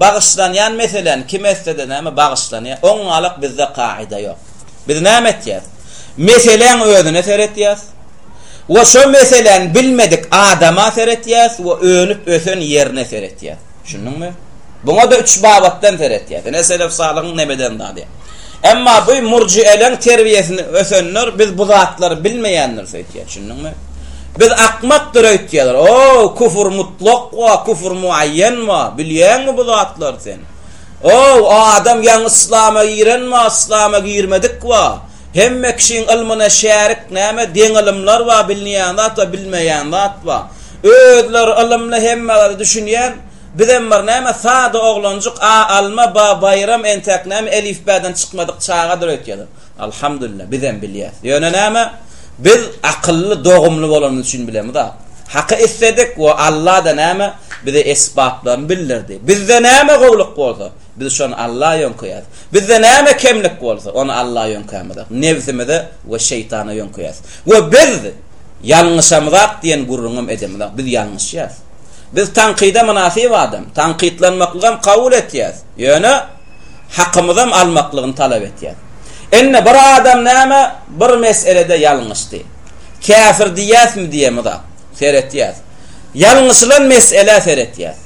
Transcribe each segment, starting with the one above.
Bagyşlanýan meseläni kim etse-de näme, bagyşlanýar. Oňňalak bizde kaýda ýok. Biz näme etýäs? Meseläň özüne seretýäs we şo meseläni bilmedik adama seretýäs we önüp-ösen ýerine seretýäs. Düşündiňmi? Buňa-da üç babatdan seretýäs. Ine, selef-salyhyň nebeden dady. Emma bu murjieleň terbiýesini ösenler biz bu zatlary bilmeýändiris öýtýär düşündiňmi? Biz akmakdyr öýtýärler. O, küfür mutlak wa küfür muayyen wa bilýäňmi bu zatlary sen? O, adam ýaňy yslama giren wa yslama girmedik wa hemme kişiň ylmyna şärik näme deň ylymlar wa bilneýän zat wa bilmeýän zat wa özleri ylymly hemme zada düşünýän Bizem bir näme sada oglanjyk a alma ba baýram entäk näme elifbäden çykmadyk çagadyr öýtýäler. Alhamdulillah bizem bilýäs. Ýöne näme biz akylly dogumly bolanymyz üçin bilemiz a. Haky isledik we Allada näme bize esbaplaryny bildirdi. Bizde näme gowluk bolsa biz şony Alla ýöňkeýäs. Bizde näme kemlik bolsa ony Alla ýöňkämizok. Nebsimize we şeýtana ýöňkeýäs. We biz ýalňyşamyzak diýen gürrüňem edemizok. Biz ýalňyşýas. Biz tankyda mynasyp adam, tankytlanmaklygam kabul etýäs, ýöne hakymyzam almaklygyny talap etýäs. Indi bir adam näme bir meselede ýalňyşdy. Käfir diýýäsmi diýemizok. Seretýäs. Ýalňyşylan meselä seretýäs.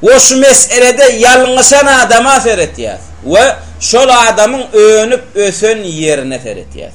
We şu meselede ýalňyşan adama seretýäs we şol adamyň önüp ösen ýerine seretýäs.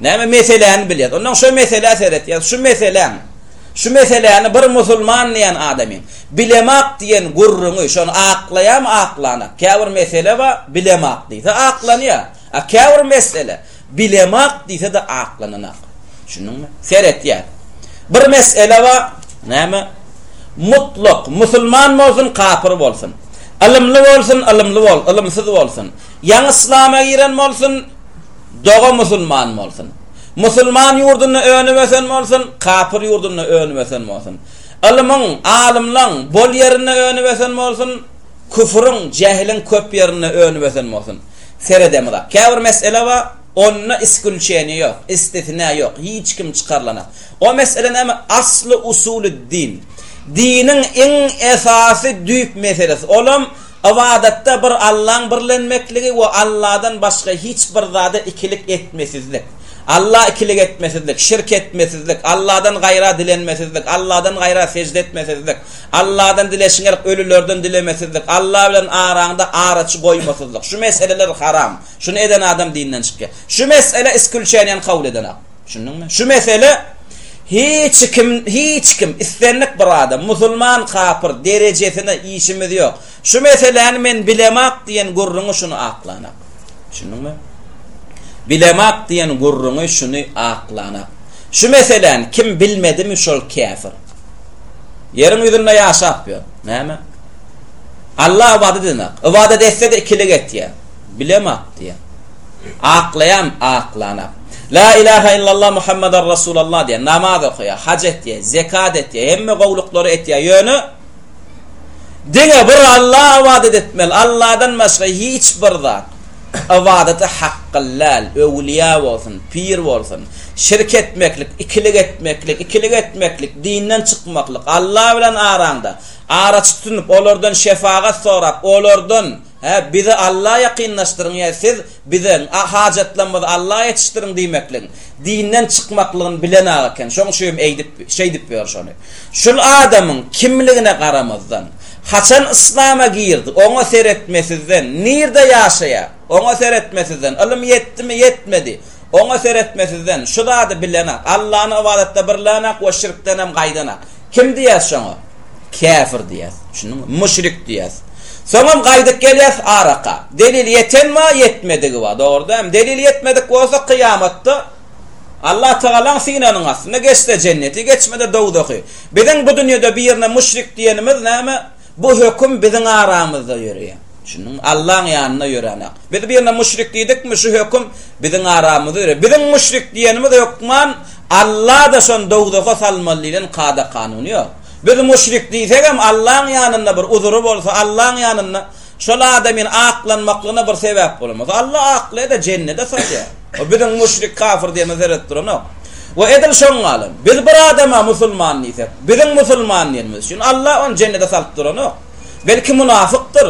Näme meseläni bilýär. Ondan şo meselä seretýär. Şu meseläň, şu meseläni bir musulman diýen adamyň bilemok diýen gürrüňi, şony aklaýamy aklanak? Käbir mesele bar, bilemok diýse aklanýar. A käbir mesele bilemok diýse-de aklananak. Düşündiňmi? Seretýär. Bir mesele bar, näme? Mutlak musulman bolsun, kapyr bolsun. Ylymly bolsun, ylymly bol, ylymsyz bolsun. Ýaňy yslama giren bolsun, Doga musulman bolsun. Musulman ýurdunda önüp-ösen bolsun, kapyr ýurdunda önüp-ösen bolsun. Ylymyň, alymlaň bol ýerinde önüp-ösen bolsun, küfrüň, jähiliň köp ýerinde önüp-ösen bolsun. Seredemizok. Käbir mesele bar, onda isgülçeniýe ýok, istisna ýok, hiç kim çykarylanak. O mesele näme? Asly-usuly din. Diniň iň esasy düýp meselesi. Olam Ybadatda bir Allaň birlenmekligi we Alladan başga hiç bir zada ikilik etmesizlik. Alla ikilik etmesizlik, şirk etmesizlik, Alladan gaýra dilenmesizlik, Alladan gaýra sejde etmesizlik, Alladan dileşiňerk ölülerden dilemesizlik, Alla bilen araňda araçy goýmasyzlyk. Şu meseleler haram. Şuny eden adam dinden çykýar. Şu mesele iskulçeniýany kabul edenok. Düşündiňmi? Şu mesele hiç kim, hiç kim, islendik bir adam, musulman, kapyr, derejesine işimiz ýok. Şu meseläni men bilemok diýen gürrüňi şuny aklanak. Düşündiňmi? Bilemok diýen gürrüňi şuny aklanak. Şu meseläni kim bilmedimi şol käfir. Ýeriň ýüzünde ýaşap ýör. Näme? Alla ybadat edinok. Ybadat etse-de ikilik etýär. Bilem akdýar. Aklaýam aklanap. La ilaha illallah Muhammadar Rasulallah diýýär. Namaz okaýar, haj etýär, zekat etýär, hemme gowluklary etýär. Ýöne diňe bir Alla ybadat etmeli. Alladan başga hiç bir zat ybadaty hak kylýal. Öwlýa bolsun, pir bolsun. Şirk etmeklik, ikilik etmeklik, ikilik etmeklik, dinden çykmaklyk. Alla bilen araňda araçy tutunyp, olardan şefagat sorap, olardan Hä, bizi Alla ýakynlaşdyryň ýa siz bize, a hajatlarymyzy Alla ýetişdiriň diýmekligiň, dinden çykmaklygyny bilen ak eken, şoň üçin hem eýdip, şeýdip ýör şony. Şul adamyň kimligine garamazdan, haçan yslama girdi, oňa seretmesizden, nirde ýaşaýar, oňa seretmesizden, ylym ýetdimi, ýetmedi, Oňa seretmesizden, şu zady bilenak, Allany ybadatda birlänak we şirkdenem gaýdanak. Kim diýýäs şoňa? Käfir diýýäs. Düşündiňmi? Müşrik diýýäs. Soňam gaýdyp gelýäs araka. Delil ýeten bar, ýetmedigi bar. Dogry dälmi? Delil ýetmedik bolsa, kyýamatda Allah Tagalaň synanyň astynda, geçse jenneti, geçmese dowzahy. Biziň bu dünýede birine müşrik diýenimiz näme? Bu höküm biziň aramyzda ýöreýär. Düşündiňmi? Allaň ýanynda ýöräňok. Biz bu ýerde müşrik diýdikmi, şu höküm biziň aramyzda ýöreýär. Biziň müşrik diýenimiz hökman Alla-da şony dowzaha salmaly diýlen kada-kanun ýok. Biz müşrik diýsegem Allaň ýanynda bir uzury bolsa, Allaň ýanynda şol adamyň aklanmaklygyna bir sebäp bolan bolsa, Alla aklaýar-da, jennede salýar. O biziň müşrik, kafyr diýenine seredip duranok. We edil şoň ýaly, biz bir adama musulman diýsek, biziň musulman diýenimiz üçin Allah ony jennete salyp duranok. Belki munafykdyr,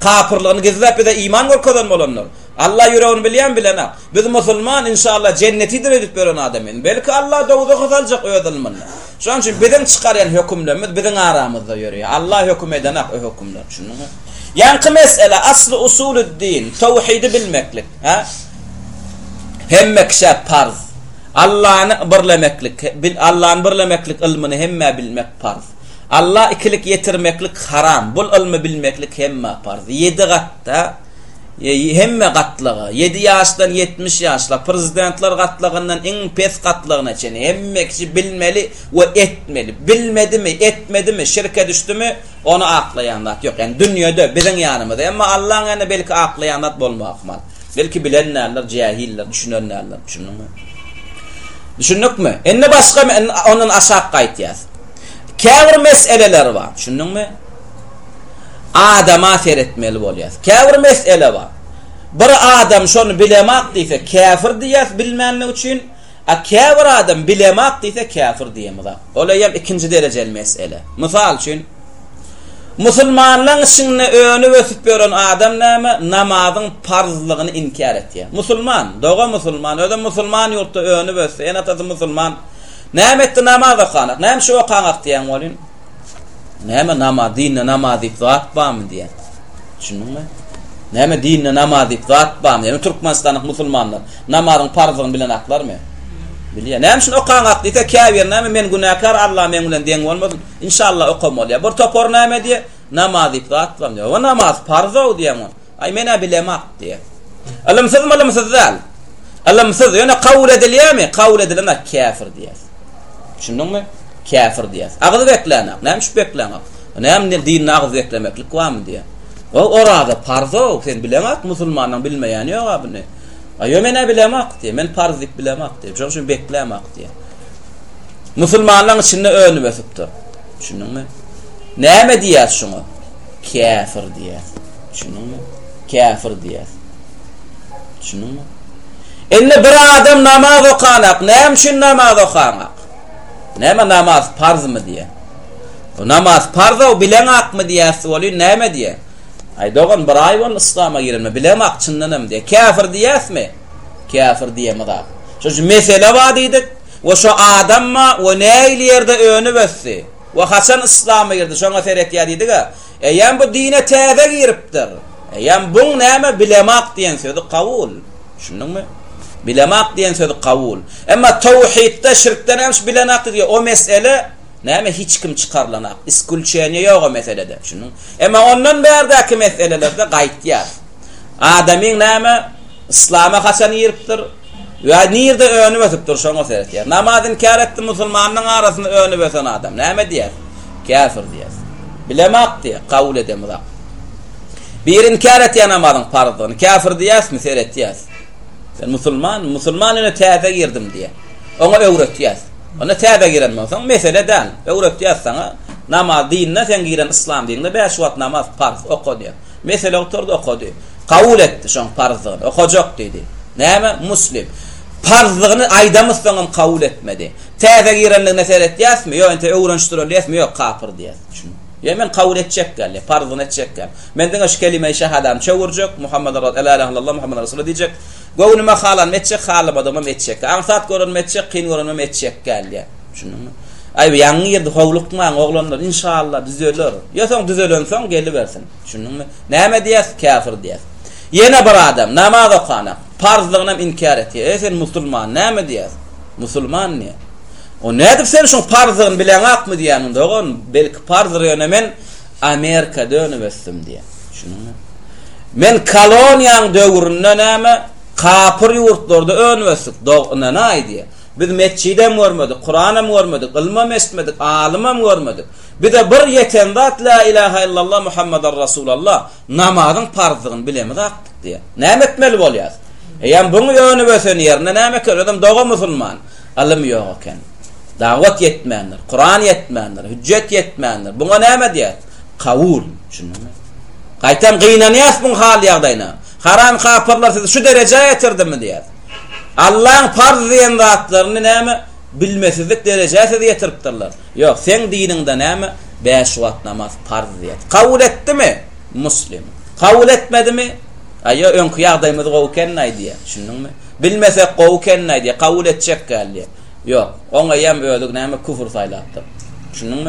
kapyrlygyny gizläp bize iman görkezen bolandyr. Allah ýüregini bilýän bilenok. Biz musulman, inşallah jennetidir edip ýören adam indi. Belki Allah dowzaha saljak öz ylmynda. Şonuň üçin biziň çykarýan hökümlerimiz biziň aramyzda ýörýär. Allah höküm edenok o hökümler, düşündiňmi? Ýaňky mesele, asly usulü'd-din, towhidi bilmeklik. Hä? Hemme kişä parz. Allany birlemeklik, bil, Allany birlemeklik ylmyny hemmä bilmek parz. Alla ikilik ýetirmeklik haram. Bul ylmy bilmeklik hemmä parz. Ýedi gatda, e, hemme gatlaga, ýedi ýaşdan ýetmiş ýaşla, prezidentler gatlagyndan iň pes gatlagyna çenli hemme kişi bilmeli we etmeli. Bilmedimi, etmedimi, şirke düşdümi, Ony aklaýan zat ýok. Ýani dünýede, biziň ýanymyzda. Emma Allaň ýanynda belki aklaýan zat bolmagy ahmal. Belki bilen däldir, jähildir, düşünen däldir. Düşündiňmi? Düşündikmi? Indi başga ondan aşak gaýtýas. Käbir meseleler bar. Düşündiňmi? Adama seretmeli bolýas. Käbir mesele bar. Bir adam şony bilemok diýse, käfir diýýäs bilmänligi üçin. A käbir adam bilemok diýse käfir diýemizok. Ol eýýäm ikinji derejeli mesele. Mysal üçin, musulmanlaň içinde önüp ösüp ýören adam näme, namazyň parzlygyny inkär etýär. Musulman, doga musulman, özem musulman ýurtda önüp ösdi, ene-atasy musulman. Näme etdi namaz okanok, näme üçin okaňok diýen welin. Näme namaz, dinde namaz diýip zat barmy diýýän. Düşündiňmi? Näme dinde namaz diýip zat barmy? Näme Türkmenistanyň musulmanlar namazyň parzlygyny bilen aklarmy? Bilýär. Näme üçin okaň ak diýse, käbir näme men günäkär, Allah meň bilen deň bolmasyn. Inşallah okamaly. Bir topar näme diýýär? Namaz diýip zat barmy? Oba namaz parz-ow diýýän. Aý men-ä bilemok, diýýär. Ylymsyzmy ylymsyz däl. Ylymsyz, ýöne kabul edilýärmi? Kabul edilenok, käfir diýýär. Düşündiňmi? Käfir diýýär. Agyz bekläňok, näme üçin bekläňok? Näme diýen dinde agyz beklemeklik barmy diýýär. Goý oraza parz-ow, sen bileňok, musulmanyň bilmeýäni ýog-a buny. Aý ýöne men-ä bilemok, diýýär. Men parz diýip bilemok, diýýär. Şonuň üçin beklämok, diýýär. Musulmanlaryň içinde önüp ösüpdir. Düşündiňmi? Näme diýýär şuňa? Käfir diýer. Düşündiňmi? Käfir diýer. Düşündiňmi? Indi bir adam namaz okanak, näme üçin namaz okanak? Näme namaz parzmy diýer. Bu namaz parz-ow, bileňakmy diýersi bolýar, näme diýer? Aý dogan, bir aý boldy yslama girenime, bileňok çyndan hem diýer. Käfir diýerismi? Käfir diýemok ak. Şonuň üçin mesele bar diýdik. We şu adam we nähili ýerde önüp ösdi? Bu haçan yslama girdi, şoňa seretýär diýdik-ä. Eýýäm bu dine täze giripdir. Eýýäm buň näme bilemak diýen sözi kabul. Düşündiňmi? Bilemak diýen sözi kabul. Emma tawhidde şirkden hemiş bilenak diýdi. O mesele näme hiç kim çykarlanak. Iskulçeniýe ýok o meselede. Düşündiňmi? Emma ondan bärdäki meselelerde gaýtýar. Adamyň näme Yslama haçan giripdir we nirde önüp ötüpdir şoňa seretýär. Namaz inkär etdi musulmanynyň arasynda önüp ösen adam. Näme diýýäs? Käfir diýýäs. Bilemok diýýär, kabul edemizok. Biri inkär etýär namazyň parzdygyny. Käfir diýýäsmi? Seretýäs. Sen musulmanmy? Musulman ine täze girdim diýýär. Oňa öwretýäs. Onda täze giren bolsaň mesele däl. Öwretýäs saňa. Namaz dinde sen giren yslam dinine bäş wagt namaz parz oka diýýär. Mesele oturdy, okady. Kabul etdi şoň parzdygyny. Okajak diýdi. Näme? Muslim. Parzdygyny aýdamyzsoňam kabul etmedi. Täze girenligine seretýäsmi? Ýok, entek öwrenişdirelýäsmi? Ýok, kapyr diýýäs. Düşündim. Ýa men kabul etjek geldi, parzdygyny etjek geldi. Men diňe şu kelime-i şahadany çöwürjek, Muhammad raz, la ilahe illallah Muhammad rasulullah diýjek. Göwnüme halanmy etjek, halamadygymam etjek. Aňsat görenmi etjek, kyn görenmem etjek geldi. Düşündiňmi? Aý, ýaňy girdi, howlukmaň, oglanlar, inşalla, düzeler. Ýa soň düzelensoň gelibersin. Düşündiňmi? Näme diýýäs? Käfir diýýäs. Ýene bir adam, namaz okanak, parzlygynam inkär etýär. Eý, sen musulman, näme diýýäs? Musulman diýýär. O nädip sen şuň parzlygyny bileňakmy diýýän, dogan, belki parzdyr, ýöne men Amerika dönüp ösdüm diýýär. Düşündiňmi? Men koloniýaň döwründe näme, kapyr ýurtlarda önüp ösdük, dogan, ynanaý diýýär. Biz metjidem görmedik, Kuranam görmedik, ylmam eşitmedik, alymam görmedik. Bize bir ýeten zat La ilaha illallah Muhammadar Rasulallah, namazyň parzdygyny bilemiz akdyk diýýär. Näme etmeli bolýas? Eýýäm buň ýöne bösen ýerinde näme eken? Özem doga musulman. Ylym ýok eken. Dawat ýetmändir, Kuran ýetmändir, hüjjet ýetmändir. Buňa näme diýýäs? Kawul. Düşündiňmi? Gaýtam gynanýas buň hal-ýagdaýyna. Haram kapyrlar sizi şu derejä ýetirdimi diýýäs. Allaň parz diýen zatlaryny näme, bilmesizlik derejä sizi ýetiripdirler? Ýok, seň diniňde näme, bäş wagt namaz parz diýýär. Kabul etdimi? Muslim. Kabul etmedimi? Aý, ýo, öňki ýagdaýymyz gowy eken-aý diýýär. Düşündiňmi? Bilmesek gowy eken-aý diýýär. Kabul etjek däl diýýär. Ýok, oňaýam özüg näme, küfür saýlapdyr. Düşündiňmi?